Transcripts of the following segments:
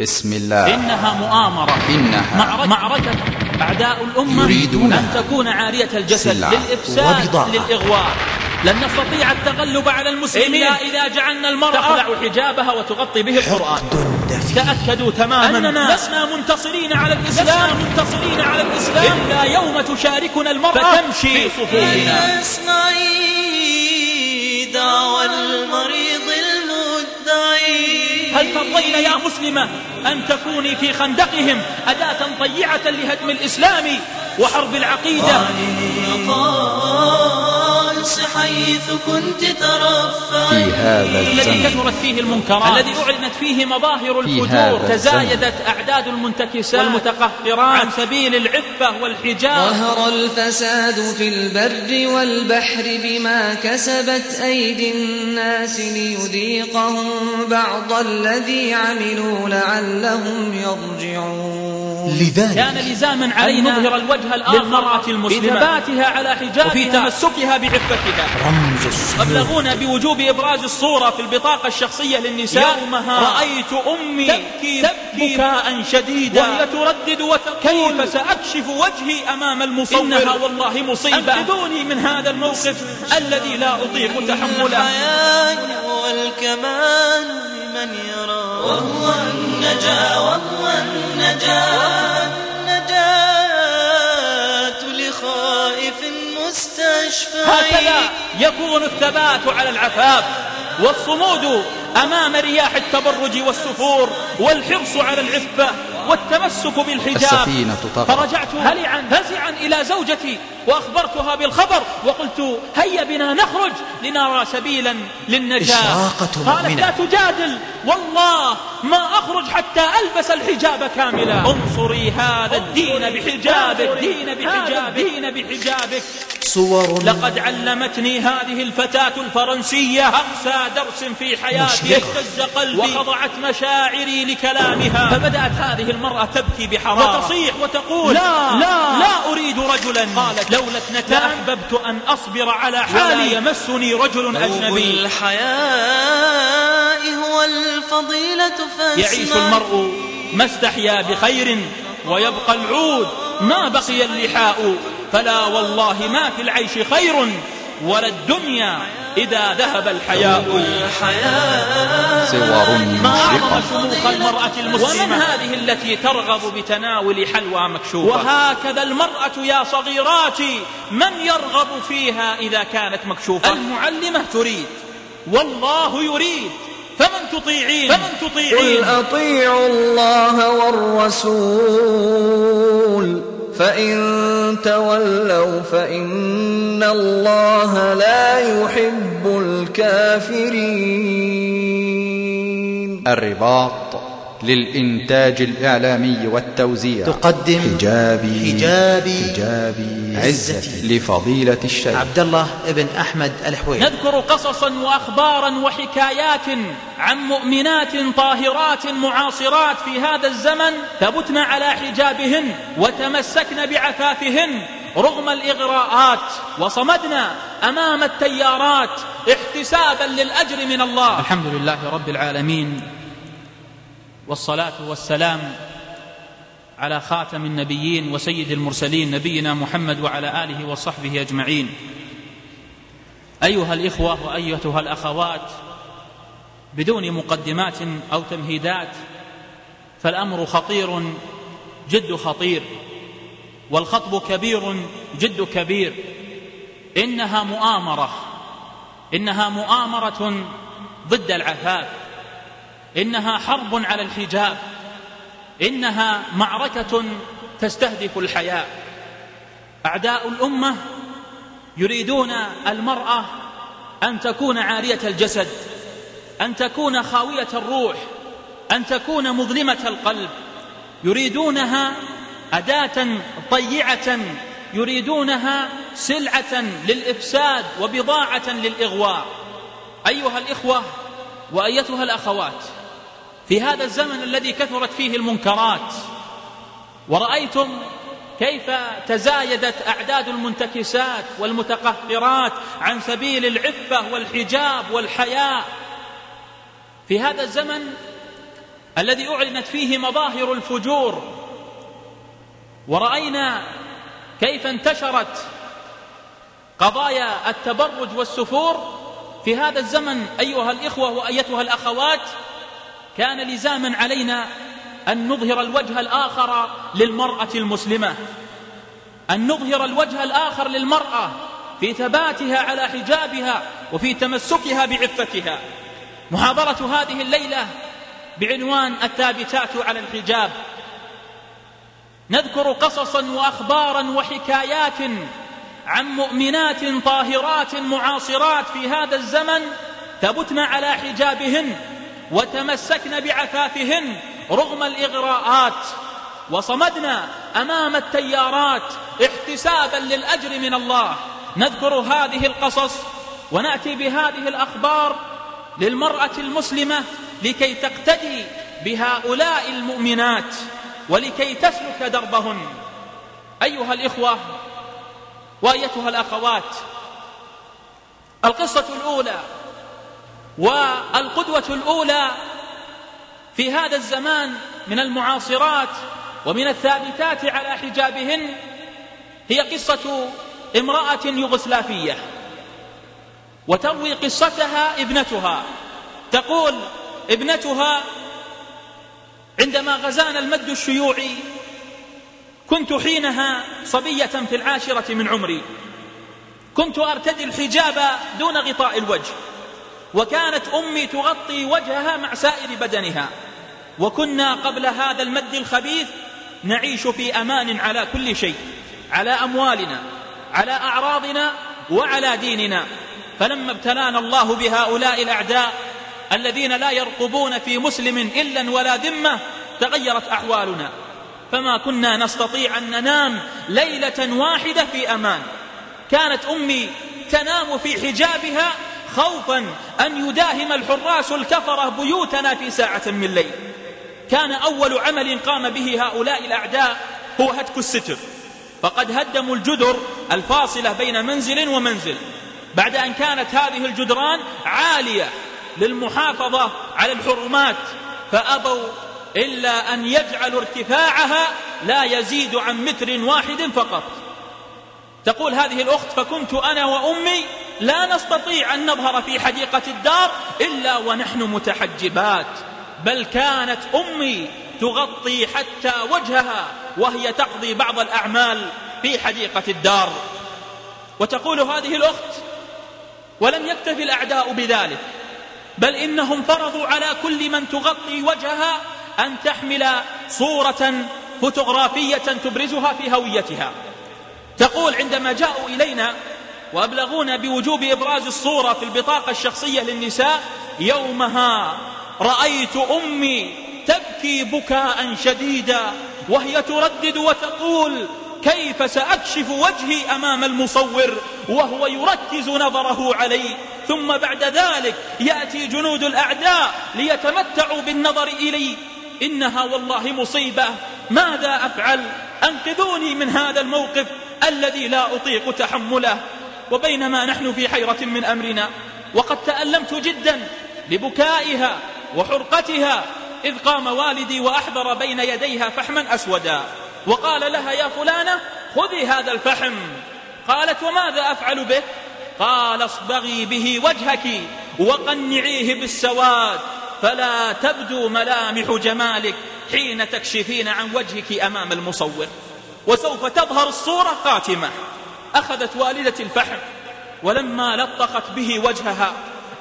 بسم الله. إنها مؤامرة. إنها. معركة, معركة. أعداء الأمة يريدون. أن تكون عارية الجسد للإفساد. للإغواء لن نستطيع التغلب على المسلمين إلا إذا جعلنا المرأة تخلع حجابها وتغطي به القرآن. تأكدوا تماما. أننا لسنا منتصرين على الإسلام. لسنا منتصرين على الإسلام. إلا يوم تشاركنا المرأة فتمشي في صفوفنا. اسمعي دعوى المريض المدعي هل ترضين يا مسلمة أن تكوني في خندقهم أداة طيعة لهدم الإسلام وحرب العقيدة؟ حيث كنت في هذا الذي الزمن كثرت فيه المنكرات. الذي أعلنت فيه مظاهر الفجور. تزايدت أعداد المنتكسات والمتقهقرات. عن سبيل العفة والحجاب. ظهر الفساد في البر والبحر بما كسبت أيدي الناس ليذيقهم بعض الذي عملوا لعلهم يرجعون. كان لزاما علينا أن نظهر الوجه الآخر للمرأة المسلمة بثباتها على حجابها وفي تمسكها بعفتها. رمز أبلغونا بوجوب إبراز الصورة في البطاقة الشخصية للنساء يومها رأيت أمي تبكي, تبكي بكاء شديدا وهي تردد وتقول كيف سأكشف وجهي أمام المصور؟ إنها والله مصيبة. أنقذوني من هذا الموقف الذي لا أطيق تحمله. الحياة والكمال لمن يرى. وهو النجاة وهو النجاة. النجاة لخائف مستشفى. هكذا يكون الثبات على العفاف. والصمود أمام رياح التبرج والسفور والحرص على العفة والتمسك بالحجاب. فرجعت هلعا فزعا إلى زوجتي وأخبرتها بالخبر وقلت هيا بنا نخرج لنرى سبيلا للنجاة. إشراقة قالت مؤمنة. لا تجادل والله ما أخرج حتى ألبس الحجاب كاملا. انصري هذا الدين بحجابك. دين بحجابك دين بحجابك. صور. لقد علمتني هذه الفتاة الفرنسية أقسى درس في حياتي. اهتز قلبي وخضعت مشاعري لكلامها. فبدأت هذه المرأة تبكي بحرارة وتصيح وتقول لا لا. لا أريد رجلا. قالت لولا اثنتا أحببت أن أصبر على حالي يمسني رجل أجنبي. الحياء هو الفضيلة فاسمع يعيش المرء ما استحيا بخير ويبقى العود. ما بقي اللحاء فلا والله ما في العيش خير ولا الدنيا إذا ذهب الحياء. الحياة صور ما أعظم مشرقة شموخ المرأة المسلمة؟ ومن هذه التي ترغب بتناول حلوى مكشوفة؟ وهكذا المرأة يا صغيراتي من يرغب فيها إذا كانت مكشوفة؟ المعلمة تريد. والله يريد. فمن تطيعين؟ فمن قل تطيعين أطيعوا الله والرسول. فإن تولوا فإن الله لا يحب الكافرين. الرباط للإنتاج الإعلامي والتوزيع. تقدم حجابي حجابي حجابي عزتي. لفضيلة الشيخ. عبد الله ابن أحمد الحويني نذكر قصصا وأخبارا وحكايات عن مؤمنات طاهرات معاصرات في هذا الزمن ثبتن على حجابهن وتمسكن بعفافهن رغم الإغراءات وصمدنا أمام التيارات احتسابا للأجر من الله. الحمد لله رب العالمين. والصلاة والسلام على خاتم النبيين وسيد المرسلين نبينا محمد وعلى آله وصحبه أجمعين. أيها الإخوة وأيتها الأخوات بدون مقدمات أو تمهيدات فالأمر خطير جد خطير والخطب كبير جد كبير. إنها مؤامرة إنها مؤامرة ضد العفاف. إنها حرب على الحجاب. إنها معركة تستهدف الحياة. أعداء الأمة يريدون المرأة أن تكون عارية الجسد أن تكون خاوية الروح أن تكون مظلمة القلب. يريدونها أداة طيعة يريدونها سلعة للإفساد وبضاعة للإغواء. أيها الإخوة وأيتها الأخوات في هذا الزمن الذي كثرت فيه المنكرات ورأيتم كيف تزايدت أعداد المنتكسات والمتقهقرات عن سبيل العفة والحجاب والحياء في هذا الزمن الذي أعلنت فيه مظاهر الفجور ورأينا كيف انتشرت قضايا التبرج والسفور. في هذا الزمن أيها الإخوة وأيتها الأخوات كان لزاما علينا أن نظهر الوجه الآخر للمرأة المسلمة. أن نظهر الوجه الآخر للمرأة في ثباتها على حجابها وفي تمسكها بعفتها. محاضرة هذه الليلة بعنوان الثابتات على الحجاب. نذكر قصصا وأخبارا وحكايات عن مؤمنات طاهرات معاصرات في هذا الزمن ثبتن على حجابهن. وتمسكن بعفافهن رغم الإغراءات وصمدنا أمام التيارات احتسابا للأجر من الله. نذكر هذه القصص ونأتي بهذه الأخبار للمرأة المسلمة لكي تقتدي بهؤلاء المؤمنات ولكي تسلك دربهن. أيها الإخوة وأيتها الأخوات القصة الأولى والقدوة الأولى في هذا الزمان من المعاصرات ومن الثابتات على حجابهن هي قصة امرأة يوغسلافيه وتروي قصتها ابنتها. تقول ابنتها عندما غزانا المد الشيوعي كنت حينها صبية في العاشرة من عمري. كنت أرتدي الحجاب دون غطاء الوجه. وكانت أمي تغطي وجهها مع سائر بدنها. وكنا قبل هذا المد الخبيث نعيش في أمان على كل شيء على أموالنا على أعراضنا وعلى ديننا. فلما ابتلانا الله بهؤلاء الأعداء الذين لا يرقبون في مسلم إلا ولا ذمة تغيرت أحوالنا. فما كنا نستطيع أن ننام ليلة واحدة في أمان. كانت أمي تنام في حجابها خوفا أن يداهم الحراس الكفرة بيوتنا في ساعة من الليل كان أول عمل قام به هؤلاء الأعداء هو هتك الستر. فقد هدموا الجدر الفاصلة بين منزل ومنزل. بعد أن كانت هذه الجدران عالية للمحافظة على الحرمات فأبوا إلا أن يجعلوا ارتفاعها لا يزيد عن متر واحد فقط. تقول هذه الأخت فكنت أنا وأمي لا نستطيع أن نظهر في حديقة الدار إلا ونحن متحجبات بل كانت أمي تغطي حتى وجهها وهي تقضي بعض الأعمال في حديقة الدار. وتقول هذه الأخت ولم يكتفي الأعداء بذلك بل إنهم فرضوا على كل من تغطي وجهها أن تحمل صورة فوتوغرافية تبرزها في هويتها. تقول عندما جاءوا إلينا وأبلغونا بوجوب إبراز الصورة في البطاقة الشخصية للنساء. يومها رأيت أمي تبكي بكاء شديدا وهي تردد وتقول كيف سأكشف وجهي أمام المصور؟ وهو يركز نظره علي. ثم بعد ذلك يأتي جنود الأعداء ليتمتعوا بالنظر إلي. إنها والله مصيبة. ماذا أفعل؟ أنقذوني من هذا الموقف الذي لا أطيق تحمله. وبينما نحن في حيرة من أمرنا. وقد تألمت جدا لبكائها وحرقتها إذ قام والدي وأحضر بين يديها فحما أسودا. وقال لها يا فلانة خذي هذا الفحم. قالت وماذا أفعل به؟ قال اصبغي به وجهك وقنعيه بالسواد فلا تبدو ملامح جمالك حين تكشفين عن وجهك أمام المصور. وسوف تظهر الصورة خاتمة أخذت والدة الفحم ولما لطخت به وجهها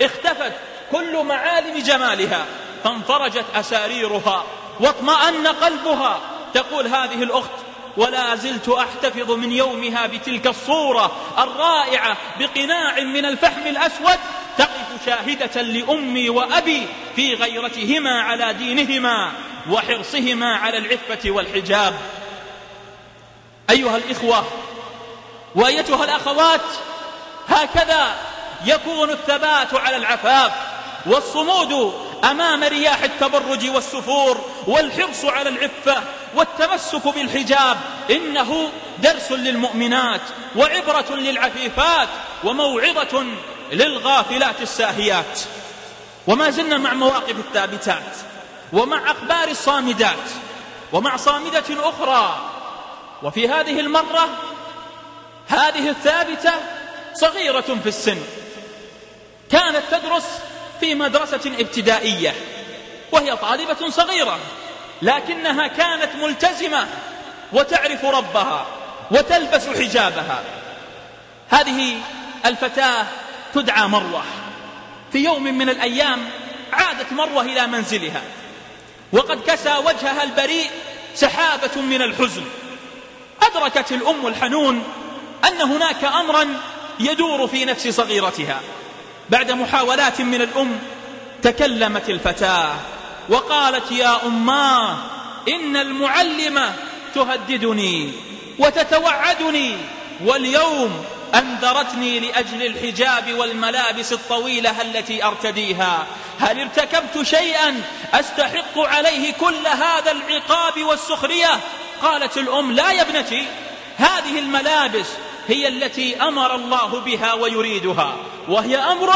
اختفت كل معالم جمالها فانفرجت أساريرها واطمأن قلبها تقول هذه الأخت ولا زلت أحتفظ من يومها بتلك الصورة الرائعة بقناع من الفحم الأسود تقف شاهدة لأمي وأبي في غيرتهما على دينهما وحرصهما على العفة والحجاب. أيها الإخوة وأيتها الأخوات هكذا يكون الثبات على العفاف والصمود أمام رياح التبرج والسفور والحرص على العفة والتمسك بالحجاب. إنه درس للمؤمنات وعبرة للعفيفات وموعظة للغافلات الساهيات. وما زلنا مع مواقف الثابتات ومع أخبار الصامدات ومع صامدة أخرى. وفي هذه المرة هذه الثابتة صغيرة في السن. كانت تدرس في مدرسة ابتدائية وهي طالبة صغيرة لكنها كانت ملتزمة وتعرف ربها وتلبس حجابها. هذه الفتاة تدعى مروة. في يوم من الأيام عادت مروة إلى منزلها وقد كسى وجهها البريء سحابة من الحزن. أدركت الأم الحنون أن هناك أمرا يدور في نفس صغيرتها. بعد محاولات من الأم تكلمت الفتاة وقالت يا أماه إن المعلمة تهددني وتتوعدني واليوم أنذرتني لأجل الحجاب والملابس الطويلة التي أرتديها. هل ارتكبت شيئا أستحق عليه كل هذا العقاب والسخرية؟ قالت الأم لا يا ابنتي هذه الملابس هي التي أمر الله بها ويريدها وهي أمر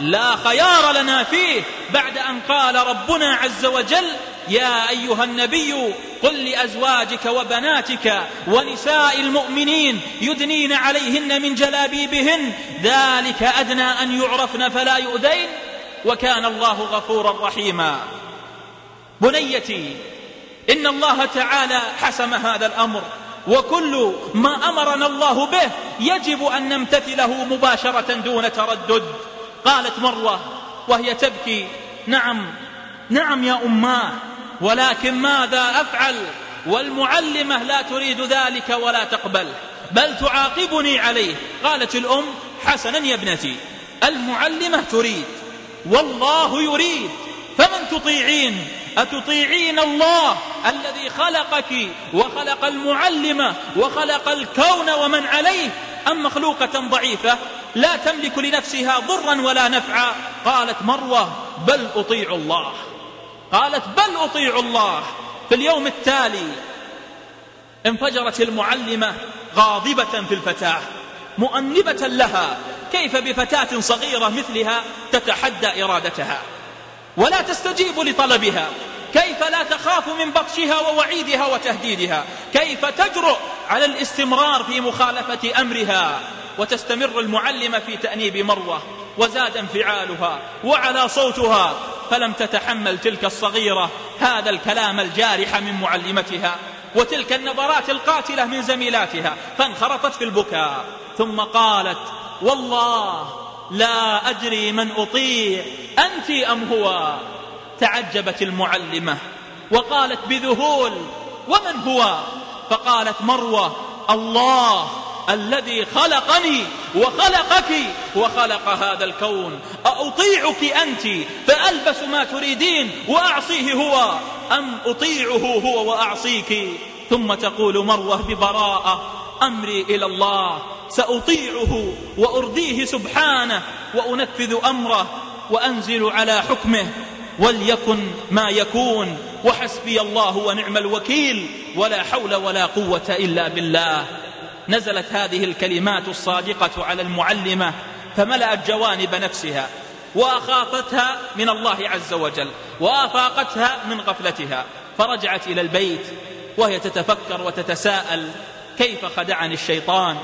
لا خيار لنا فيه. بعد أن قال ربنا عز وجل يا أيها النبي قل لأزواجك وبناتك ونساء المؤمنين يدنين عليهن من جلابيبهن ذلك أدنى أن يعرفن فلا يؤذين. وكان الله غفورا رحيما. بنيتي إن الله تعالى حسم هذا الأمر. وكل ما أمرنا الله به يجب أن نمتثله مباشرة دون تردد. قالت مروة وهي تبكي نعم نعم يا أماه ولكن ماذا أفعل؟ والمعلمة لا تريد ذلك ولا تقبل بل تعاقبني عليه. قالت الأم حسنا يا ابنتي المعلمة تريد والله يريد فمن تطيعين؟ أتطيعين الله الذي خلقك وخلق المعلمة وخلق الكون ومن عليه؟ أم مخلوقة ضعيفة لا تملك لنفسها ضرا ولا نفعا؟ قالت مروة بل أطيع الله. قالت بل أطيع الله. في اليوم التالي انفجرت المعلمة غاضبة في الفتاة مؤنبة لها. كيف بفتاة صغيرة مثلها تتحدى إرادتها؟ ولا تستجيب لطلبها. كيف لا تخاف من بطشها ووعيدها وتهديدها؟ كيف تجرؤ على الاستمرار في مخالفة أمرها؟ وتستمر المعلمة في تأنيب مروة وزاد انفعالها وعلى صوتها فلم تتحمل تلك الصغيرة هذا الكلام الجارح من معلمتها وتلك النبرات القاتلة من زميلاتها فانخرطت في البكاء. ثم قالت والله لا أدري من أطيع أنت أم هو؟ تعجبت المعلمة وقالت بذهول ومن هو؟ فقالت مروة الله الذي خلقني وخلقك وخلق هذا الكون. أطيعك أنت فألبس ما تريدين وأعصيه هو أم أطيعه هو وأعصيك؟ ثم تقول مروة ببراءة أمري إلى الله سأطيعه وأرضيه سبحانه وأنفذ أمره وأنزل على حكمه. وليكن ما يكون وحسبي الله ونعم الوكيل ولا حول ولا قوة إلا بالله. نزلت هذه الكلمات الصادقة على المعلمة فملأت جوانب نفسها وأخافتها من الله عز وجل وأفاقتها من غفلتها. فرجعت إلى البيت وهي تتفكر وتتساءل كيف خدعني الشيطان؟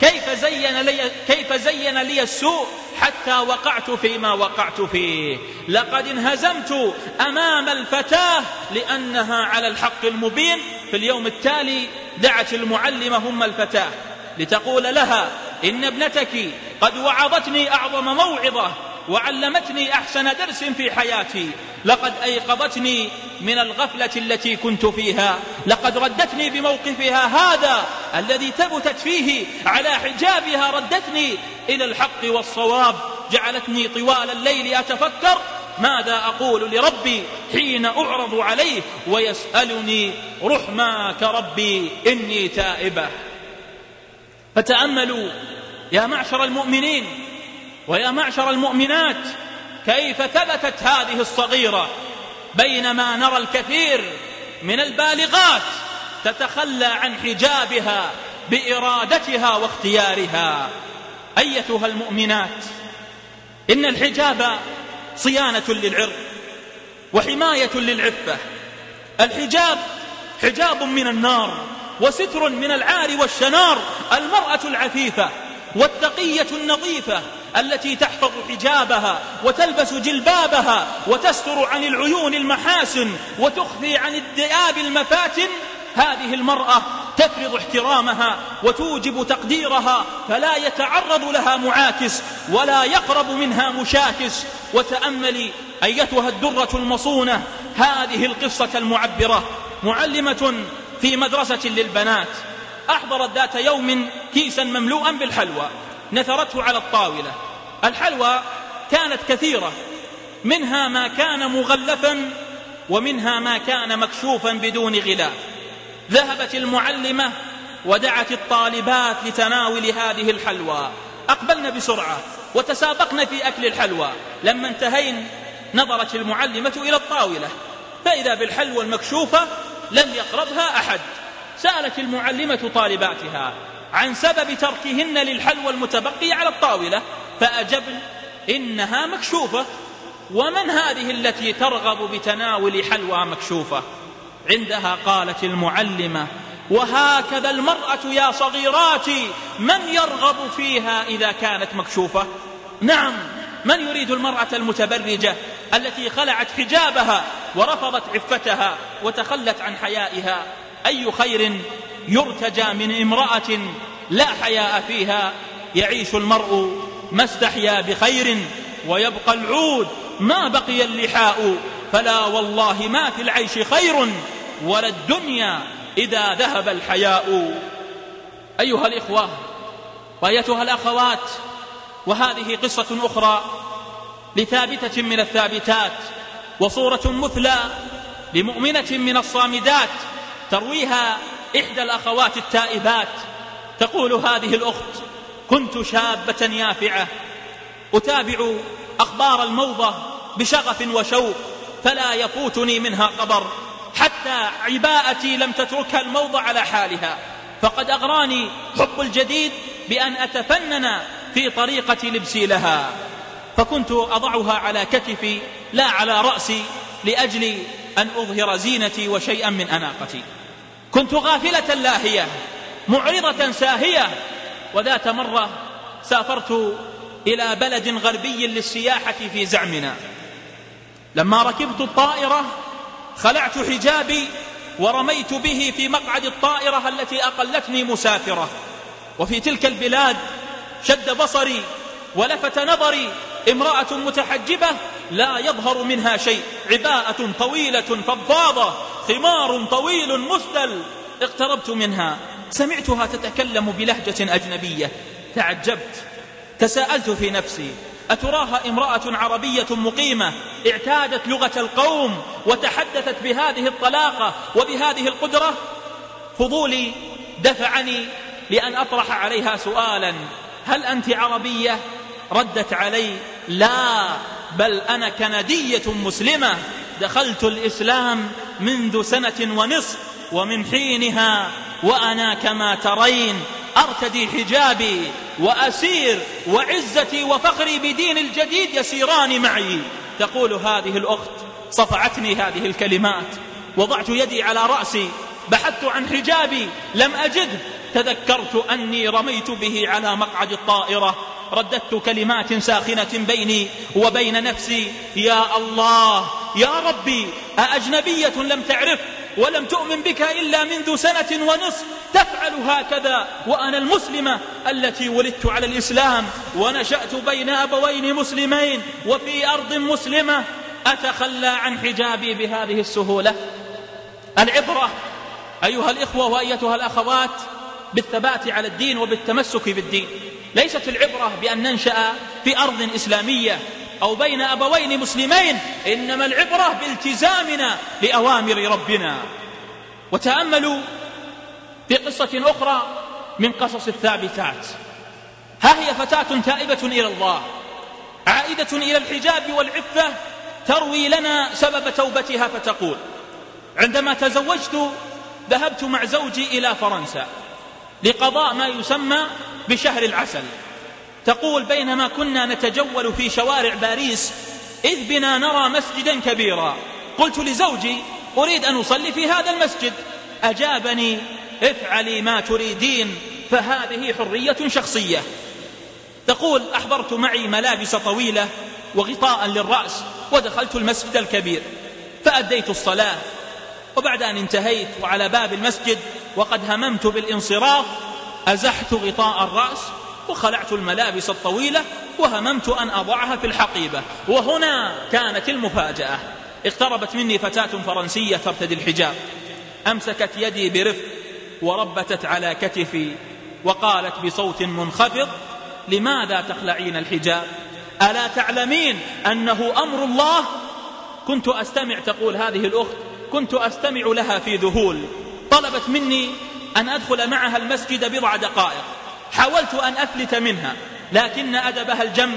كيف زين لي كيف زين لي السوء حتى وقعت فيما وقعت فيه. لقد انهزمت أمام الفتاة لأنها على الحق المبين. في اليوم التالي دعت المعلمه ام الفتاة لتقول لها إن ابنتك قد وعظتني أعظم موعظة. وعلمتني أحسن درس في حياتي. لقد أيقظتني من الغفلة التي كنت فيها. لقد ردتني بموقفها هذا الذي ثبتت فيه على حجابها. ردتني إلى الحق والصواب. جعلتني طوال الليل أتفكر ماذا أقول لربي حين أعرض عليه ويسألني رحماك ربي إني تائبة. فتأملوا يا معشر المؤمنين ويا معشر المؤمنات كيف ثبتت هذه الصغيرة؟ بينما نرى الكثير من البالغات تتخلى عن حجابها بإرادتها واختيارها. أيتها المؤمنات؟ إن الحجاب صيانة للعرض وحماية للعفة. الحجاب حجاب من النار وستر من العار والشنار المرأة العفيفة والتقية النظيفة التي تحفظ حجابها وتلبس جلبابها وتستر عن العيون المحاسن وتخفي عن الذئاب المفاتن هذه المرأة تفرض احترامها وتوجب تقديرها فلا يتعرض لها معاكس ولا يقرب منها مشاكس. وتأملي أيتها الدرة المصونة هذه القصة المعبرة معلمة في مدرسة للبنات. أحضرت ذات يوم كيسا مملوءا بالحلوى. نثرته على الطاولة. الحلوى كانت كثيرة. منها ما كان مغلفا ومنها ما كان مكشوفا بدون غلاف. ذهبت المعلمة ودعت الطالبات لتناول هذه الحلوى. أقبلن بسرعة وتسابقن في أكل الحلوى. لما انتهين نظرت المعلمة إلى الطاولة. فإذا بالحلوى المكشوفة لم يقربها أحد. سألت المعلمة طالباتها عن سبب تركهن للحلوى المتبقية على الطاولة فأجبن إنها مكشوفة ومن هذه التي ترغب بتناول حلوى مكشوفة؟ عندها قالت المعلمة وهكذا المرأة يا صغيراتي من يرغب فيها إذا كانت مكشوفة؟ نعم من يريد المرأة المتبرجة التي خلعت حجابها ورفضت عفتها وتخلت عن حيائها؟ أي خير يرتجى من امرأة لا حياء فيها يعيش المرء ما استحيا بخير ويبقى العود ما بقي اللحاء فلا والله ما في العيش خير ولا الدنيا إذا ذهب الحياء. أيها الإخوة وأيتها الأخوات وهذه قصة أخرى لثابتة من الثابتات وصورة مثلى لمؤمنة من الصامدات ترويها إحدى الأخوات التائبات تقول هذه الأخت كنت شابة يافعة أتابع أخبار الموضة بشغف وشوق فلا يفوتني منها خبر حتى عباءتي لم تتركها الموضة على حالها فقد أغراني حب الجديد بأن أتفنن في طريقة لبسي لها فكنت أضعها على كتفي لا على رأسي لأجل أن أظهر زينتي وشيئا من أناقتي. كنت غافلة لاهية معرضة ساهية. وذات مرة سافرت إلى بلد غربي للسياحة في زعمنا. لما ركبت الطائرة خلعت حجابي ورميت به في مقعد الطائرة التي أقلتني مسافرة. وفي تلك البلاد شد بصري ولفت نظري امرأة متحجبة لا يظهر منها شيء. عباءة طويلة فضاضة خمار طويل مسدل. اقتربت منها. سمعتها تتكلم بلهجة أجنبية. تعجبت. تساءلت في نفسي. أتراها امرأة عربية مقيمة. اعتادت لغة القوم وتحدثت بهذه الطلاقة وبهذه القدرة. فضولي دفعني لأن أطرح عليها سؤالا. هل أنت عربية؟ ردت علي لا. بل أنا كندية مسلمة دخلت الإسلام منذ سنة ونصف ومن حينها وأنا كما ترين أرتدي حجابي وأسير وعزتي وفخري بدين الجديد يسيران معي. تقول هذه الأخت صفعتني هذه الكلمات. وضعت يدي على رأسي بحثت عن حجابي لم أجده تذكرت أني رميت به على مقعد الطائرة. رددت كلمات ساخنة بيني وبين نفسي. يا الله يا ربي أأجنبية لم تعرف ولم تؤمن بك إلا منذ سنة ونصف تفعل هكذا وأنا المسلمة التي ولدت على الإسلام ونشأت بين أبوين مسلمين وفي أرض مسلمة. أتخلى عن حجابي بهذه السهولة؟ العبرة أيها الإخوة وأيتها الأخوات بالثبات على الدين وبالتمسك بالدين. ليست العبرة بأن ننشأ في أرض إسلامية أو بين أبوين مسلمين إنما العبرة بإلتزامنا لأوامر ربنا. وتأملوا في قصة أخرى من قصص الثابتات. ها هي فتاة تائبة إلى الله عائدة إلى الحجاب والعفة تروي لنا سبب توبتها فتقول عندما تزوجت ذهبت مع زوجي إلى فرنسا لقضاء ما يسمى بشهر العسل. تقول بينما كنا نتجول في شوارع باريس إذ بنا نرى مسجدا كبيرا. قلت لزوجي أريد أن أصلي في هذا المسجد. أجابني افعلي ما تريدين فهذه حرية شخصية. تقول أحضرت معي ملابس طويلة وغطاء للرأس ودخلت المسجد الكبير. فأديت الصلاة. وبعد أن انتهيت وعلى باب المسجد وقد هممت بالانصراف أزحت غطاء الرأس وخلعت الملابس الطويلة وهممت أن أضعها في الحقيبة. وهنا كانت المفاجأة. اقتربت مني فتاة فرنسية ترتدي الحجاب. أمسكت يدي برفق وربتت على كتفي وقالت بصوت منخفض لماذا تخلعين الحجاب؟ ألا تعلمين أنه أمر الله؟ كنت أستمع تقول هذه الأخت كنت أستمع لها في ذهول. طلبت مني أن أدخل معها المسجد بضع دقائق. حاولت أن أفلت منها لكن أدبها الجم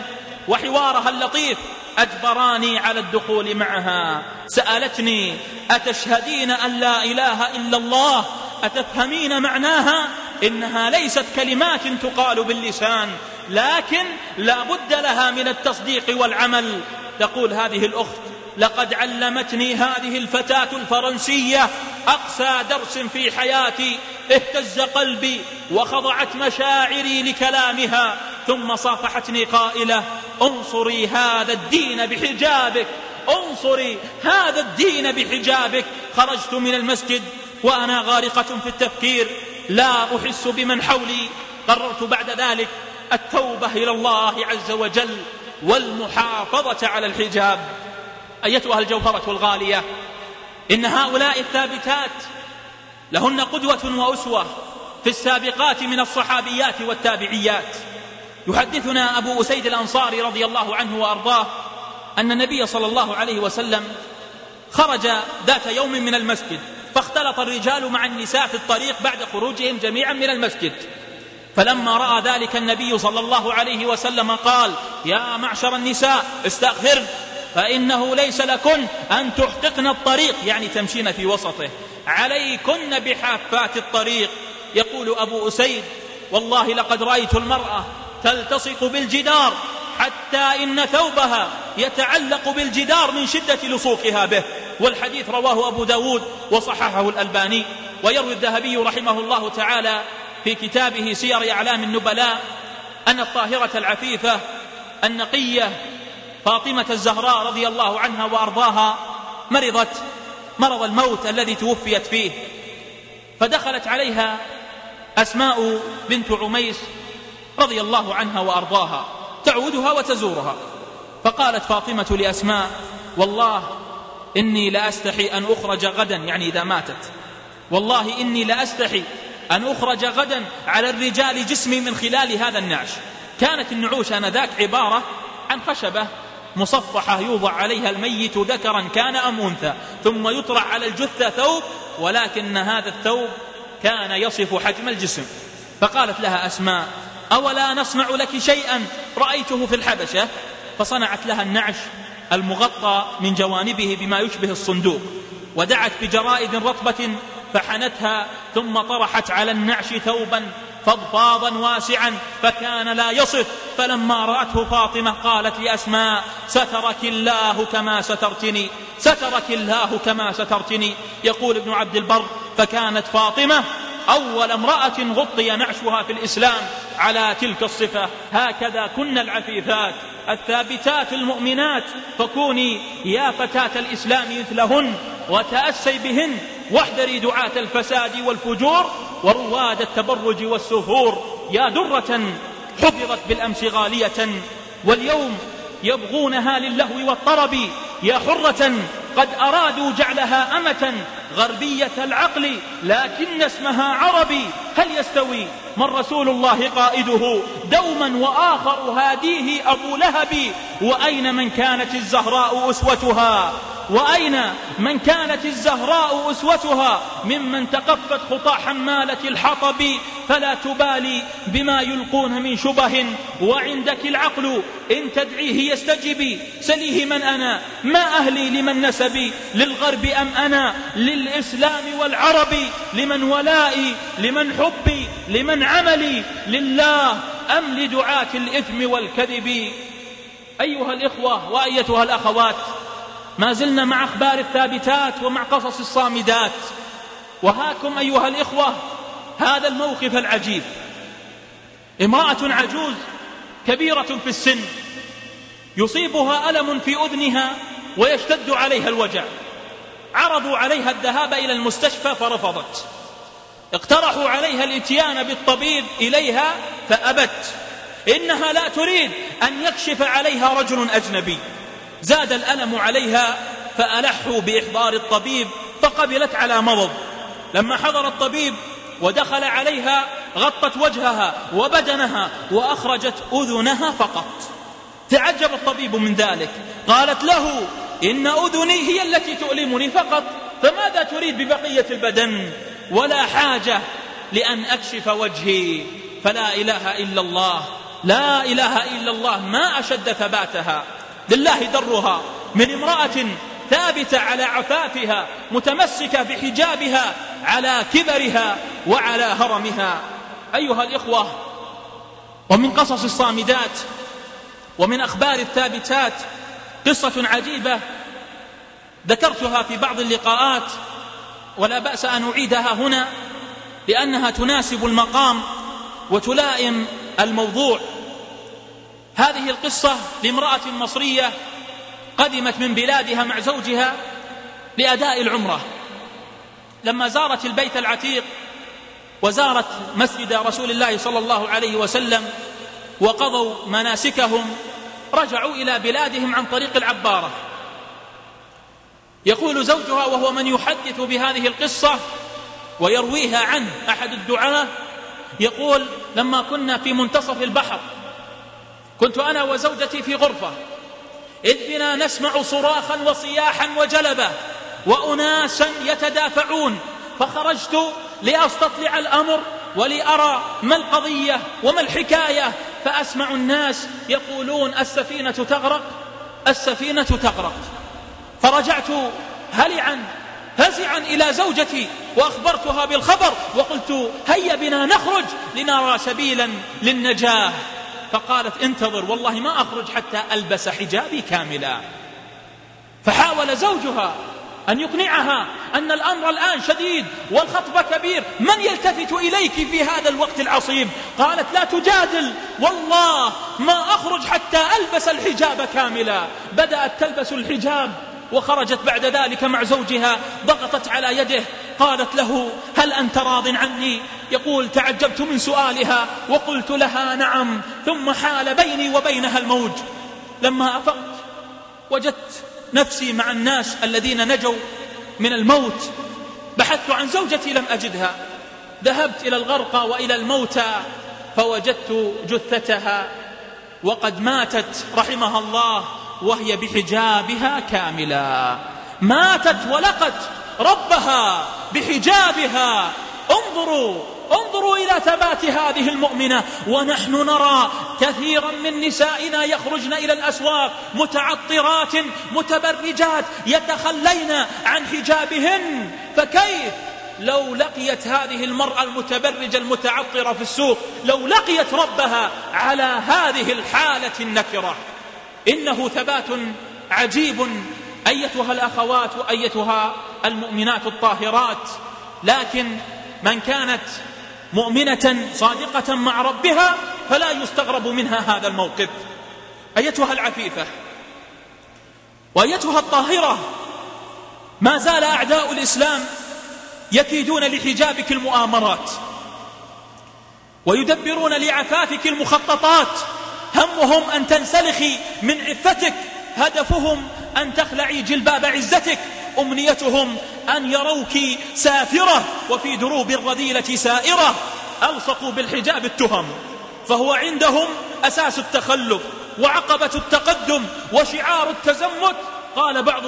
وحوارها اللطيف أجبراني على الدخول معها. سألتني أتشهدين أن لا إله إلا الله؟ أتفهمين معناها؟ إنها ليست كلمات تقال باللسان لكن لا بد لها من التصديق والعمل. تقول هذه الأخت لقد علمتني هذه الفتاة الفرنسية أقسى درس في حياتي. اهتز قلبي وخضعت مشاعري لكلامها ثم صافحتني قائلة انصري هذا الدين بحجابك انصري هذا الدين بحجابك. خرجت من المسجد وأنا غارقة في التفكير لا أحس بمن حولي. قررت بعد ذلك التوبة إلى الله عز وجل والمحافظة على الحجاب. أيتها الجوهرة الغالية. إن هؤلاء الثابتات لهن قدوة وأسوة في السابقات من الصحابيات والتابعيات. يحدثنا أبو أسيد الأنصاري رضي الله عنه وأرضاه أن النبي صلى الله عليه وسلم خرج ذات يوم من المسجد فاختلط الرجال مع النساء في الطريق بعد خروجهم جميعا من المسجد. فلما رأى ذلك النبي صلى الله عليه وسلم قال يا معشر النساء استغفرن فإنه ليس لكن أن تحققن الطريق يعني تمشين في وسطه. عليكن بحافات الطريق يقول أبو أسيد. والله لقد رأيت المرأة تلتصق بالجدار حتى إن ثوبها يتعلق بالجدار من شدة لصوقها به. والحديث رواه أبو داود وصححه الألباني. ويروي الذهبي رحمه الله تعالى في كتابه سير أعلام النبلاء أن الطاهرة العفيفة النقية فاطمة الزهراء رضي الله عنها وأرضاها مرضت مرض الموت الذي توفيت فيه. فدخلت عليها أسماء بنت عميس رضي الله عنها وأرضاها تعودها وتزورها. فقالت فاطمة لأسماء والله إني لأستحي أن أخرج غدا. يعني إذا ماتت والله إني لأستحي أن أخرج غدا على الرجال جسمي من خلال هذا النعش. كانت النعوش آنذاك عبارة عن خشبة مصفحة يوضع عليها الميت ذكرا كان أم أنثى ثم يطرح على الجثة ثوب ولكن هذا الثوب كان يصف حجم الجسم. فقالت لها أسماء أولا نصنع لك شيئا؟ رأيته في الحبشة فصنعت لها النعش المغطى من جوانبه بما يشبه الصندوق ودعت بجرائد رطبة فحنتها ثم طرحت على النعش ثوبا فضفاضا واسعا فكان لا يصف. فلما رأته فاطمة قالت لأسماء سترك الله كما سترتني سترك الله كما سترتني. يقول ابن عبد البر فكانت فاطمة أول امرأة غطي نعشها في الإسلام على تلك الصفة. هكذا كن العفيفات الثابتات المؤمنات فكوني يا فتاة الإسلام مثلهن وتأسي بهن واحذري دعاة الفساد والفجور ورواد التبرج والسفور يا درة حفظت بالأمس غالية واليوم يبغونها للهو والطرب يا حرة قد أرادوا جعلها أمة غربية العقل لكن اسمها عربي هل يستوي؟ من رسول الله قائده دوما وآخر هاديه أبو لهب وأين من كانت الزهراء أسوتها؟ وأين من كانت الزهراء أسوتها ممن تقفت خطى حمالة الحطب فلا تبالي بما يلقون من شبه وعندك العقل إن تدعيه يستجب سليه من أنا؟ ما أهلي لمن نسبي للغرب أم أنا؟ للإسلام والعرب؟ لمن ولائي؟ لمن حبي؟ لمن عملي؟ لله أم لدعاة الإثم والكذب؟ أيها الإخوة وأيتها الأخوات ما زلنا مع أخبار الثابتات ومع قصص الصامدات. وهاكم أيها الإخوة هذا الموقف العجيب. امرأة عجوز كبيرة في السن يصيبها ألم في أذنها ويشتد عليها الوجع. عرضوا عليها الذهاب إلى المستشفى فرفضت. اقترحوا عليها الاتيان بالطبيب إليها فأبت. إنها لا تريد أن يكشف عليها رجل أجنبي. زاد الألم عليها فألحوا بإحضار الطبيب فقبلت على مضض لما حضر الطبيب ودخل عليها غطت وجهها وبدنها وأخرجت أذنها فقط. تعجب الطبيب من ذلك. قالت له إن أذني هي التي تؤلمني فقط فماذا تريد ببقية البدن؟ ولا حاجة لأن أكشف وجهي. فلا إله إلا الله لا إله إلا الله ما أشد ثباتها. لله درها من امرأة ثابتة على عفافها متمسكة بحجابها على كبرها وعلى هرمها. أيها الإخوة ومن قصص الصامدات ومن أخبار الثابتات قصة عجيبة ذكرتها في بعض اللقاءات ولا بأس أن أعيدها هنا لأنها تناسب المقام وتلائم الموضوع. هذه القصة لامرأة مصرية قدمت من بلادها مع زوجها لأداء العمرة. لما زارت البيت العتيق وزارت مسجد رسول الله صلى الله عليه وسلم وقضوا مناسكهم رجعوا إلى بلادهم عن طريق العبارة. يقول زوجها وهو من يحدث بهذه القصة ويرويها عنه أحد الدعاة يقول لما كنا في منتصف البحر كنت أنا وزوجتي في غرفة. إذ بنا نسمع صراخا وصياحا وجلبة وأناسا يتدافعون. فخرجت لأستطلع الأمر ولأرى ما القضية وما الحكاية. فأسمع الناس يقولون السفينة تغرق السفينة تغرق. فرجعت هلعا فزعا إلى زوجتي وأخبرتها بالخبر. وقلت هيا بنا نخرج لنرى سبيلا للنجاة. فقالت انتظر والله ما أخرج حتى ألبس حجابي كاملا. فحاول زوجها أن يقنعها أن الأمر الآن شديد والخطب كبير من يلتفت إليك في هذا الوقت العصيب؟ قالت لا تجادل والله ما أخرج حتى ألبس الحجاب كاملا. بدأت تلبس الحجاب وخرجت بعد ذلك مع زوجها ضغطت على يده قالت له هل أنت راض عني؟ يقول تعجبت من سؤالها وقلت لها نعم ثم حال بيني وبينها الموج. لما أفقت وجدت نفسي مع الناس الذين نجوا من الموت بحثت عن زوجتي لم أجدها. ذهبت إلى الغرقى وإلى الموتى فوجدت جثتها. وقد ماتت رحمها الله وهي بحجابها كاملا ماتت ولقت ربها بحجابها. انظروا انظروا إلى ثبات هذه المؤمنة. ونحن نرى كثيرا من نسائنا يخرجن إلى الأسواق متعطرات متبرجات يتخلين عن حجابهن. فكيف؟ لو لقيت هذه المرأة المتبرجة المتعطرة في السوق لو لقيت ربها على هذه الحالة النكرة. إنه ثبات عجيب أيتها الأخوات وأيتها المؤمنات الطاهرات لكن من كانت مؤمنة صادقة مع ربها فلا يستغرب منها هذا الموقف. أيتها العفيفة وأيتها الطاهرة ما زال أعداء الإسلام يكيدون لحجابك المؤامرات ويدبرون لعفافك المخططات همهم أن تنسلخي من عفتك هدفهم أن تخلعي جلباب عزتك. أمنيتهم أن يروك سافرة وفي دروب الرذيلة سائرة. ألصقوا بالحجاب التهم. فهو عندهم أساس التخلف وعقبة التقدم وشعار التزمت. قال بعض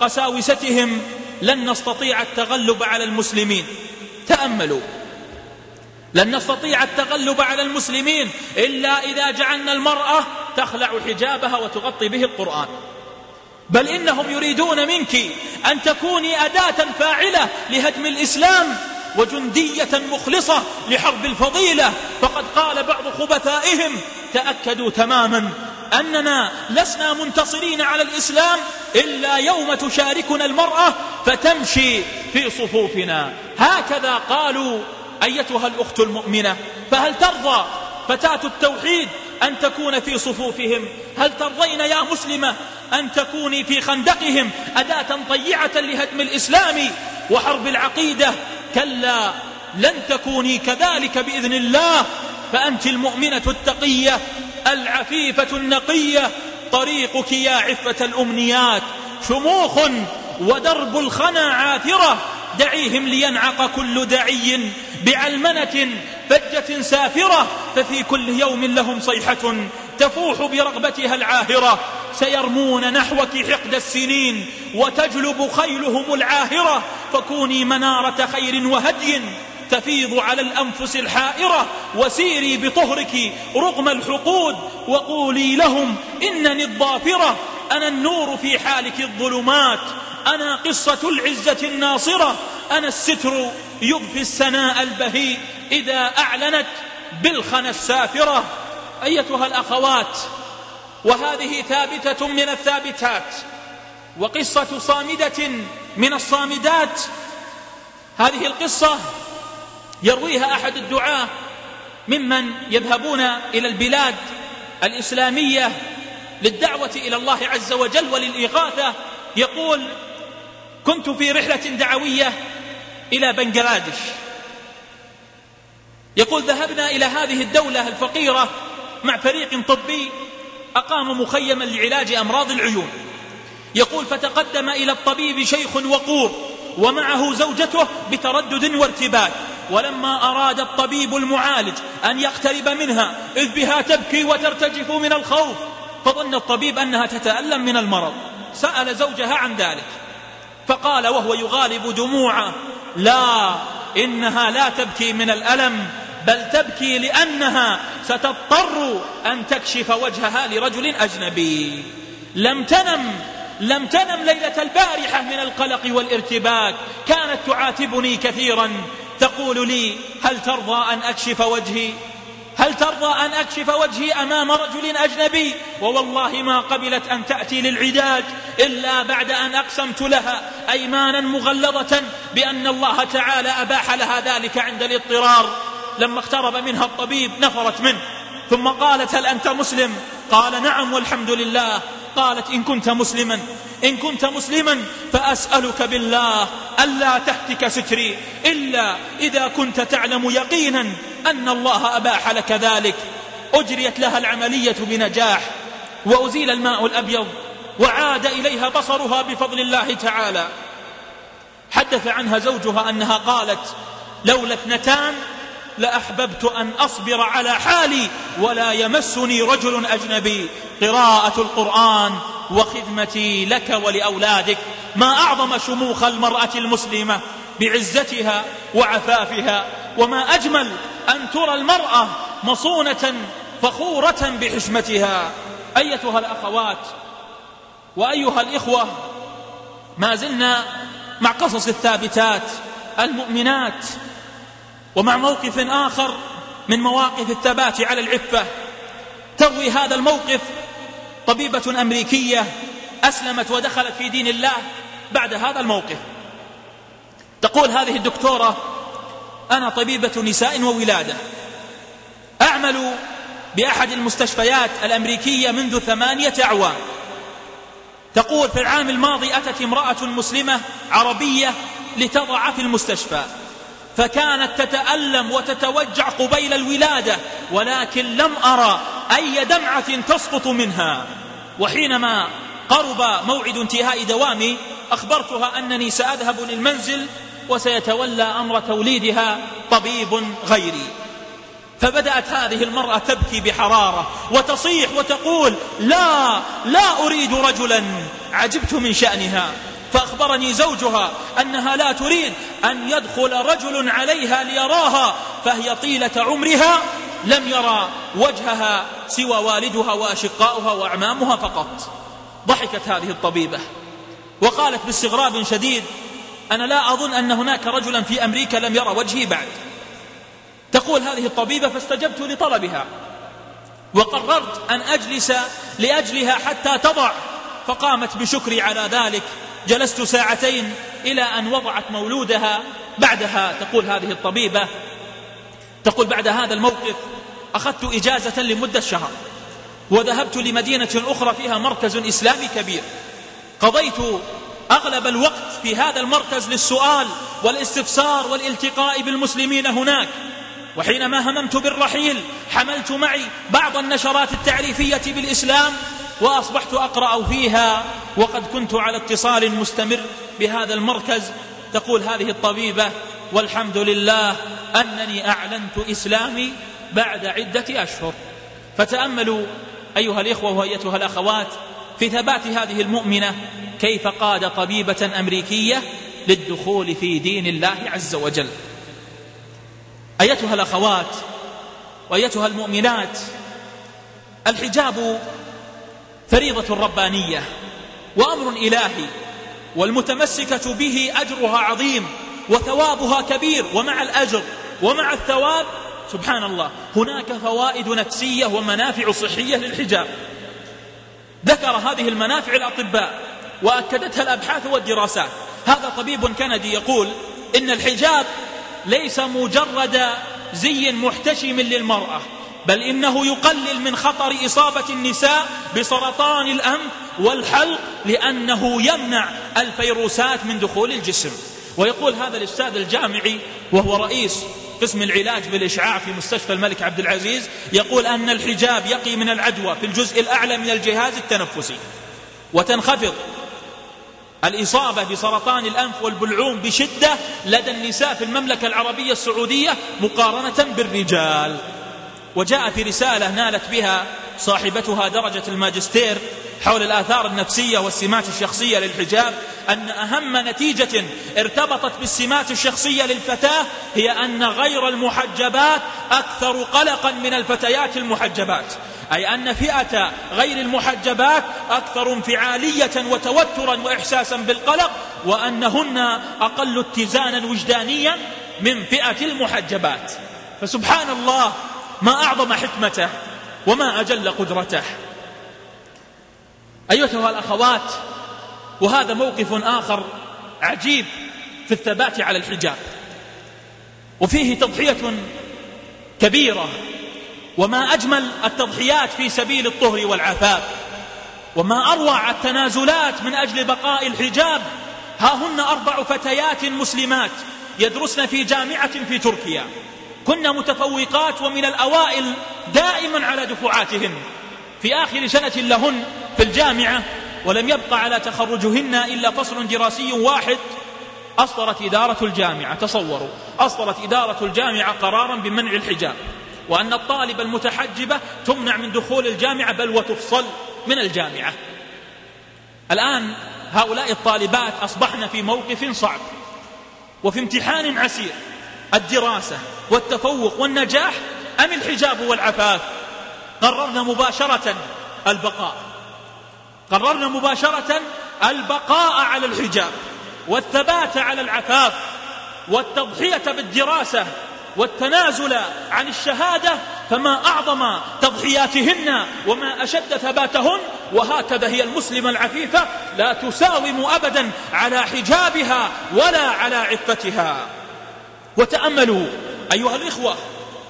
قساوستهم لن نستطيع التغلب على المسلمين. تأملوا. لن نستطيع التغلب على المسلمين إلا إذا جعلنا المرأة تخلع حجابها وتغطي به القرآن. بل إنهم يريدون منك أن تكوني أداة فاعلة لهدم الإسلام وجندية مخلصة لحرب الفضيلة. فقد قال بعض خبثائهم تأكدوا تماما أننا لسنا منتصرين على الإسلام إلا يوم تشاركنا المرأة فتمشي في صفوفنا. هكذا قالوا أيتها الأخت المؤمنة. فهل ترضى فتاة التوحيد أن تكون في صفوفهم. هل ترضين يا مسلمة أن تكوني في خندقهم؟ أداة طيعة لهدم الإسلام وحرب العقيدة. كلا لن تكوني كذلك بإذن الله. فأنت المؤمنة التقية العفيفة النقية. طريقك يا عفة الأمنيات. شموخ ودرب الخنا عاثرة دعيهم لينعق كل دعي بعلمنة فجة سافرة ففي كل يوم لهم صيحة تفوح برغبتها العاهرة. سيرمون نحوك حقد السنين وتجلب خيلهم العاهرة. فكوني منارة خير وهدي تفيض على الأنفس الحائرة. وسيري بطهرك رغم الحقود وقولي لهم إنني الضافرة. أنا النور في حالك الظلمات. أنا قصة العزة الناصرة. أنا الستر يضفي السناء البهي إذا أعلنت بالخنا السافرة أيتها الأخوات وهذه ثابتة من الثابتات وقصة صامدة من الصامدات. هذه القصة يرويها أحد الدعاة ممن يذهبون إلى البلاد الإسلامية للدعوة إلى الله عز وجل وللإغاثة. يقول كنت في رحلة دعوية إلى بنغلاديش. يقول ذهبنا إلى هذه الدولة الفقيرة مع فريق طبي أقام مخيما لعلاج أمراض العيون. يقول فتقدم إلى الطبيب شيخ وقور ومعه زوجته بتردد وارتباك ولما أراد الطبيب المعالج أن يقترب منها إذ بها تبكي وترتجف من الخوف فظن الطبيب أنها تتألم من المرض. سأل زوجها عن ذلك فقال وهو يغالب دموعه لا إنها لا تبكي من الألم بل تبكي لأنها ستضطر أن تكشف وجهها لرجل أجنبي. لم تنم لم تنم ليلة البارحة من القلق والارتباك. كانت تعاتبني كثيرا. تقول لي هل ترضى أن أكشف وجهي؟ هل ترضى أن أكشف وجهي أمام رجل أجنبي؟ ووالله ما قبلت أن تأتي للعداج إلا بعد أن أقسمت لها أيمانا مغلظة بأن الله تعالى أباح لها ذلك عند الاضطرار. لما اقترب منها الطبيب نفرت منه. ثم قالت هل أنت مسلم؟ قال نعم والحمد لله. قالت إن كنت مسلما. إن كنت مسلما فأسألك بالله ألا تهتك ستري. إلا إذا كنت تعلم يقينا أن الله أباح لك ذلك. أجريت لها العملية بنجاح. وأزيل الماء الأبيض. وعاد إليها بصرها بفضل الله تعالى. حدث عنها زوجها أنها قالت لولا اثنتان لأحببت أن أصبر على حالي ولا يمسني رجل أجنبي. قراءة القرآن وخدمتي لك ولأولادك. ما أعظم شموخ المرأة المسلمة بعزتها وعفافها. وما أجمل أن ترى المرأة مصونة فخورة بحشمتها. أيتها الأخوات وأيها الإخوة ما زلنا مع قصص الثابتات المؤمنات ومع موقف آخر من مواقف الثبات على العفة تروي هذا الموقف طبيبة أمريكية أسلمت ودخلت في دين الله بعد هذا الموقف. تقول هذه الدكتورة أنا طبيبة نساء وولادة أعمل بأحد المستشفيات الأمريكية منذ ثمانية أعوام. تقول في العام الماضي أتت امرأة مسلمة عربية لتضع في المستشفى. فكانت تتألم وتتوجع قبيل الولادة ولكن لم أرى أي دمعة تسقط منها. وحينما قرب موعد انتهاء دوامي أخبرتها أنني سأذهب للمنزل وسيتولى أمر توليدها طبيب غيري. فبدأت هذه المرأة تبكي بحرارة وتصيح وتقول لا لا أريد رجلا عجبت من شأنها. فأخبرني زوجها أنها لا تريد أن يدخل رجل عليها ليراها فهي طيلة عمرها لم يرى وجهها سوى والدها وأشقاؤها وأعمامها فقط. ضحكت هذه الطبيبة. وقالت باستغراب شديد أنا لا أظن أن هناك رجلا في أمريكا لم يرى وجهي بعد. تقول هذه الطبيبة فاستجبت لطلبها. وقررت أن أجلس لأجلها حتى تضع فقامت بشكري على ذلك. جلست ساعتين إلى أن وضعت مولودها بعدها تقول هذه الطبيبة تقول بعد هذا الموقف أخذت إجازة لمدة شهر وذهبت لمدينة أخرى فيها مركز إسلامي كبير. قضيت أغلب الوقت في هذا المركز للسؤال والاستفسار والالتقاء بالمسلمين هناك. وحينما هممت بالرحيل حملت معي بعض النشرات التعريفية بالإسلام وأصبحت أقرأ فيها وقد كنت على اتصال مستمر بهذا المركز. تقول هذه الطبيبة والحمد لله أنني أعلنت إسلامي بعد عدة أشهر. فتأملوا أيها الإخوة وأيتها الأخوات في ثبات هذه المؤمنة كيف قاد طبيبة أمريكية للدخول في دين الله عز وجل. أيتها الأخوات وأيتها المؤمنات الحجاب فريضة ربانية وأمر إلهي والمتمسكة به أجرها عظيم وثوابها كبير ومع الأجر ومع الثواب. سبحان الله هناك فوائد نفسية ومنافع صحية للحجاب. ذكر هذه المنافع الأطباء وأكدتها الأبحاث والدراسات. هذا طبيب كندي يقول إن الحجاب ليس مجرد زي محتشم للمرأة بل إنه يقلل من خطر إصابة النساء بسرطان الأنف والحلق لأنه يمنع الفيروسات من دخول الجسم. ويقول هذا الأستاذ الجامعي وهو رئيس قسم العلاج بالإشعاع في مستشفى الملك عبد العزيز يقول أن الحجاب يقي من العدوى في الجزء الأعلى من الجهاز التنفسي. وتنخفض الإصابة بسرطان الأنف والبلعوم بشدة لدى النساء في المملكة العربية السعودية مقارنة بالرجال. وجاء في رسالة نالت بها صاحبتها درجة الماجستير حول الآثار النفسية والسمات الشخصية للحجاب أن أهم نتيجة ارتبطت بالسمات الشخصية للفتاة هي أن غير المحجبات أكثر قلقا من الفتيات المحجبات. أي أن فئة غير المحجبات أكثر انفعالية وتوترا وإحساسا بالقلق وأنهن أقل اتزانا وجدانيا من فئة المحجبات. فسبحان الله ما أعظم حكمته وما أجل قدرته. أيتها الأخوات وهذا موقف آخر عجيب في الثبات على الحجاب. وفيه تضحية كبيرة وما أجمل التضحيات في سبيل الطهر والعفاف وما أروع التنازلات من أجل بقاء الحجاب. ها هن أربع فتيات مسلمات يدرسن في جامعة في تركيا. كن متفوقات ومن الأوائل دائما على دفعاتهن. في آخر سنة لهن في الجامعة ولم يبقى على تخرجهن إلا فصل دراسي واحد أصدرت إدارة الجامعة. تصوروا أصدرت إدارة الجامعة قرارا بمنع الحجاب. وأن الطالب المتحجبة تمنع من دخول الجامعة بل وتفصل من الجامعة. الآن هؤلاء الطالبات أصبحن في موقف صعب وفي امتحان عسير. الدراسة والتفوق والنجاح أم الحجاب والعفاف؟ قررنا مباشرة البقاء. قررنا مباشرة البقاء على الحجاب والثبات على العفاف والتضحية بالدراسة والتنازل عن الشهادة فما أعظم تضحياتهن وما أشد ثباتهن وهكذا هي المسلمة العفيفة لا تساوم أبدا على حجابها ولا على عفتها. وتأملوا أيها الإخوة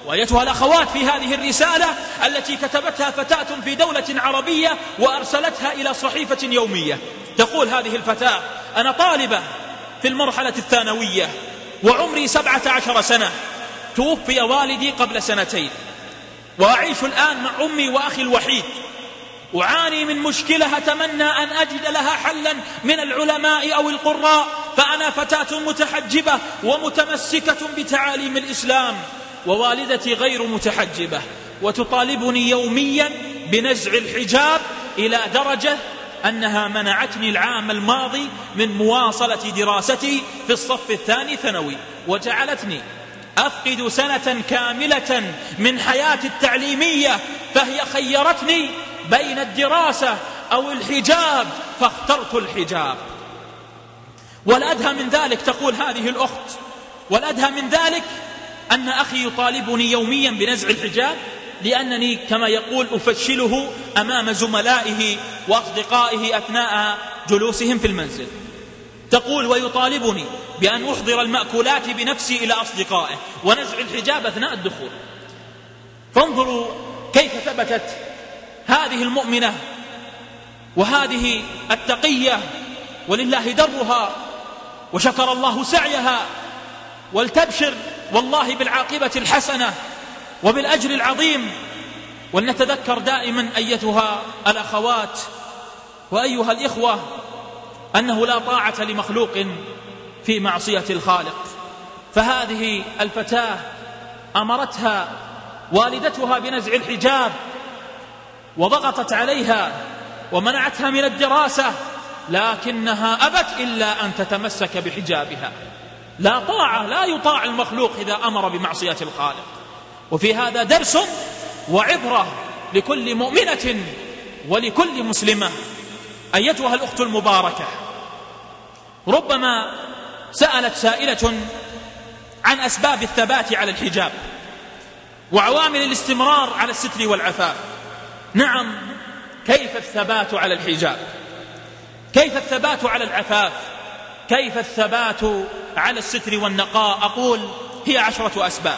وأيتها الأخوات في هذه الرسالة التي كتبتها فتاة في دولة عربية وأرسلتها إلى صحيفة يومية. تقول هذه الفتاة أنا طالبة في المرحلة الثانوية وعمري سبعة عشر سنة. توفي والدي قبل سنتين. وأعيش الآن مع أمي وأخي الوحيد. أعاني من مشكلة أتمنى أن أجد لها حلا من العلماء أو القراء. فأنا فتاة متحجبة ومتمسكة بتعاليم الإسلام ووالدتي غير متحجبة وتطالبني يوميا بنزع الحجاب إلى درجة أنها منعتني العام الماضي من مواصلة دراستي في الصف الثاني ثانوي وجعلتني أفقد سنة كاملة من حياتي التعليمية فهي خيرتني بين الدراسة أو الحجاب فاخترت الحجاب. والأدهى من ذلك تقول هذه الأخت والأدهى من ذلك أن أخي يطالبني يوميا بنزع الحجاب لأنني كما يقول أفشله أمام زملائه وأصدقائه أثناء جلوسهم في المنزل. تقول ويطالبني بأن أحضر المأكولات بنفسي إلى أصدقائه ونزع الحجاب أثناء الدخول. فانظروا كيف ثبتت هذه المؤمنة وهذه التقية ولله درها وشكر الله سعيها. ولتبشر والله بالعاقبة الحسنة وبالأجر العظيم. ولنتذكر دائما أيتها الأخوات وأيها الإخوة أنه لا طاعة لمخلوق في معصية الخالق. فهذه الفتاة أمرتها والدتها بنزع الحجاب وضغطت عليها ومنعتها من الدراسة لكنها أبت إلا أن تتمسك بحجابها. لا طاعة لا يطاع المخلوق إذا أمر بمعصية الخالق. وفي هذا درس وعبرة لكل مؤمنة ولكل مسلمة. أيتها الأخت المباركة ربما سألت سائلة عن أسباب الثبات على الحجاب وعوامل الاستمرار على الستر والعفاف. نعم كيف الثبات على الحجاب؟ كيف الثبات على العفاف؟ كيف الثبات على الستر والنقاء؟ أقول هي عشرة أسباب.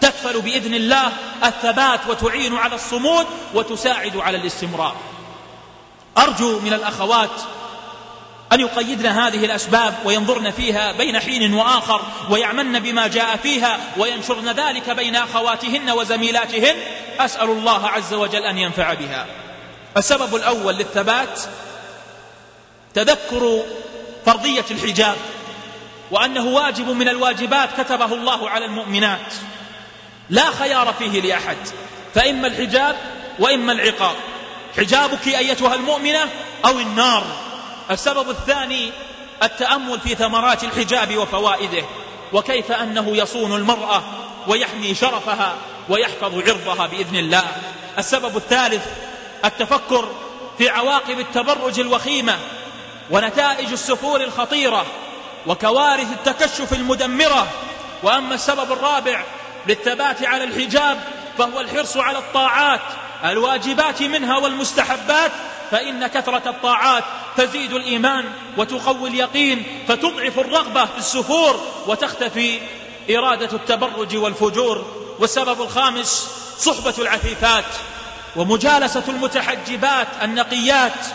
تكفل بإذن الله الثبات وتعين على الصمود وتساعد على الاستمرار. أرجو من الأخوات أن يقيدن هذه الأسباب وينظرن فيها بين حين وآخر ويعملن بما جاء فيها وينشرن ذلك بين أخواتهن وزميلاتهن. أسأل الله عز وجل أن ينفع بها. السبب الأول للثبات تذكر فرضية الحجاب وأنه واجب من الواجبات كتبه الله على المؤمنات. لا خيار فيه لأحد فإما الحجاب وإما العقاب. حجابك أيتها المؤمنة أو النار. السبب الثاني التأمل في ثمرات الحجاب وفوائده وكيف أنه يصون المرأة ويحمي شرفها ويحفظ عرضها بإذن الله. السبب الثالث التفكر في عواقب التبرج الوخيمة ونتائج السفور الخطيرة وكوارث التكشف المدمرة. وأما السبب الرابع للثبات على الحجاب فهو الحرص على الطاعات الواجبات منها والمستحبات فإن كثرة الطاعات تزيد الإيمان وتقوي اليقين فتضعف الرغبة في السفور وتختفي إرادة التبرج والفجور. والسبب الخامس صحبة العفيفات ومجالسة المتحجبات النقيات.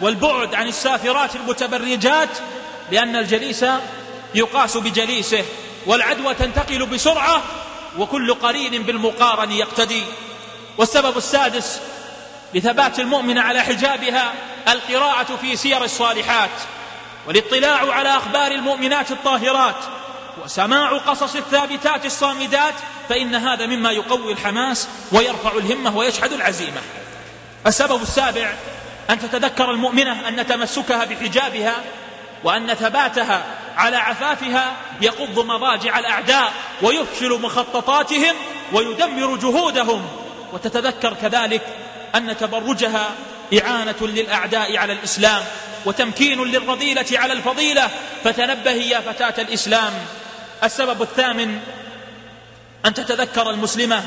والبعد عن السافرات المتبرجات لأن الجليس يقاس بجليسه والعدوى تنتقل بسرعة وكل قرين بالمقارن يقتدي. والسبب السادس لثبات المؤمن على حجابها القراءة في سير الصالحات والاطلاع على أخبار المؤمنات الطاهرات وسماع قصص الثابتات الصامدات فإن هذا مما يقوي الحماس ويرفع الهمة ويشحذ العزيمة. السبب السابع أن تتذكر المؤمنة أن تمسكها بحجابها وأن ثباتها على عفافها يقض مضاجع الأعداء ويفشل مخططاتهم ويدمر جهودهم. وتتذكر كذلك أن تبرجها إعانة للأعداء على الإسلام وتمكين للرذيلة على الفضيلة. فتنبهي يا فتاة الإسلام. السبب الثامن أن تتذكر المسلمة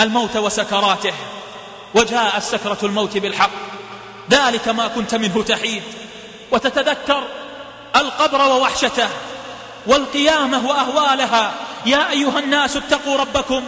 الموت وسكراته. وجاء السكرة الموت بالحق. ذلك ما كنت منه تحيد. وتتذكر القبر ووحشته والقيامة وأهوالها. يا أيها الناس اتقوا ربكم.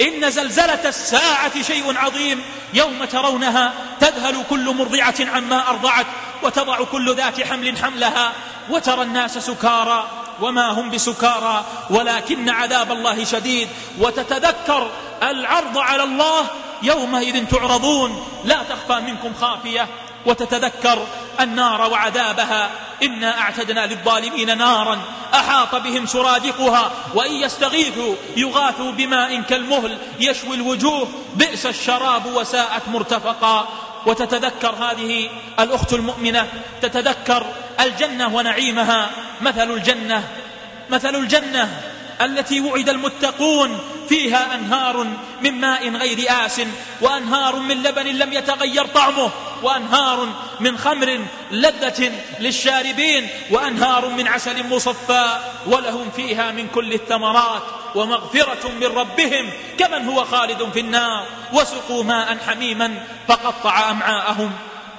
إن زلزلة الساعة شيء عظيم. يوم ترونها تذهل كل مرضعة عما أرضعت وتضع كل ذات حمل حملها وترى الناس سكارى وما هم بسكارى. ولكن عذاب الله شديد. وتتذكر العرض على الله يومئذ تعرضون. لا تخفى منكم خافية. وتتذكر النار وعذابها. إنا أعتدنا للظالمين نارا أحاط بهم سرادقها وإن يستغيثوا يغاثوا بماء كالمهل يشوي الوجوه. بئس الشراب وساءت مرتفقا. وتتذكر هذه الأخت المؤمنة تتذكر الجنة ونعيمها. مثل الجنة مثل الجنة التي وعد المتقون فيها أنهار من ماء غير آس وأنهار من لبن لم يتغير طعمه وأنهار من خمر لذة للشاربين وأنهار من عسل مصفى ولهم فيها من كل الثمرات ومغفرة من ربهم كمن هو خالد في النار وسقوا ماء حميما فقطع أمعاءهم.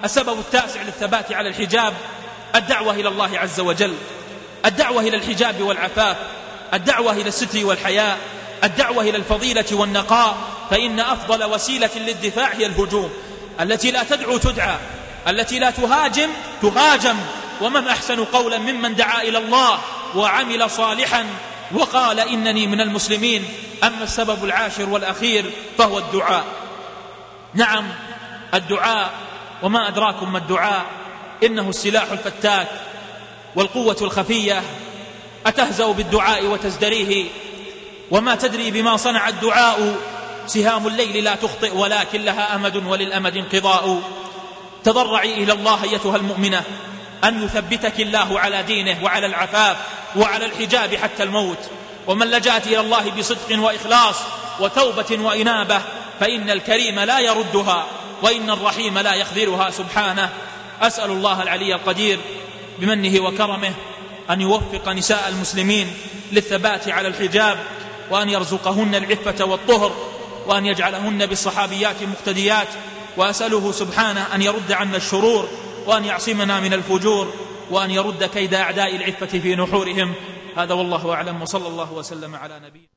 السبب التاسع للثبات على الحجاب الدعوة إلى الله عز وجل. الدعوة إلى الحجاب والعفاف الدعوة إلى الستر والحياء. الدعوة إلى الفضيلة والنقاء فإن أفضل وسيلة للدفاع هي الهجوم التي لا تدعو تدعى التي لا تهاجم تهاجم ومن أحسن قولا ممن دعا إلى الله وعمل صالحا وقال إنني من المسلمين أما السبب العاشر والأخير فهو الدعاء. نعم الدعاء وما أدراكم ما الدعاء إنه السلاح الفتاك والقوة الخفية أتهزأ بالدعاء وتزدريه؟ وما تدري بما صنع الدعاء. سهام الليل لا تخطئ ولكن لها أمد وللأمد انقضاء. تضرعي إلى الله أيتها المؤمنة أن يثبتك الله على دينه وعلى العفاف وعلى الحجاب حتى الموت. ومن لجأت إلى الله بصدق وإخلاص وتوبة وإنابة فإن الكريم لا يردها وإن الرحيم لا يخذلها سبحانه. أسأل الله العلي القدير بمنه وكرمه أن يوفق نساء المسلمين للثبات على الحجاب وأن يرزقهن العفة والطهر وأن يجعلهن بالصحابيات مقتديات وأسأله سبحانه أن يرد عنا الشرور وأن يعصمنا من الفجور وأن يرد كيد أعداء العفة في نحورهم. هذا والله أعلم وصلى الله وسلم على نبينا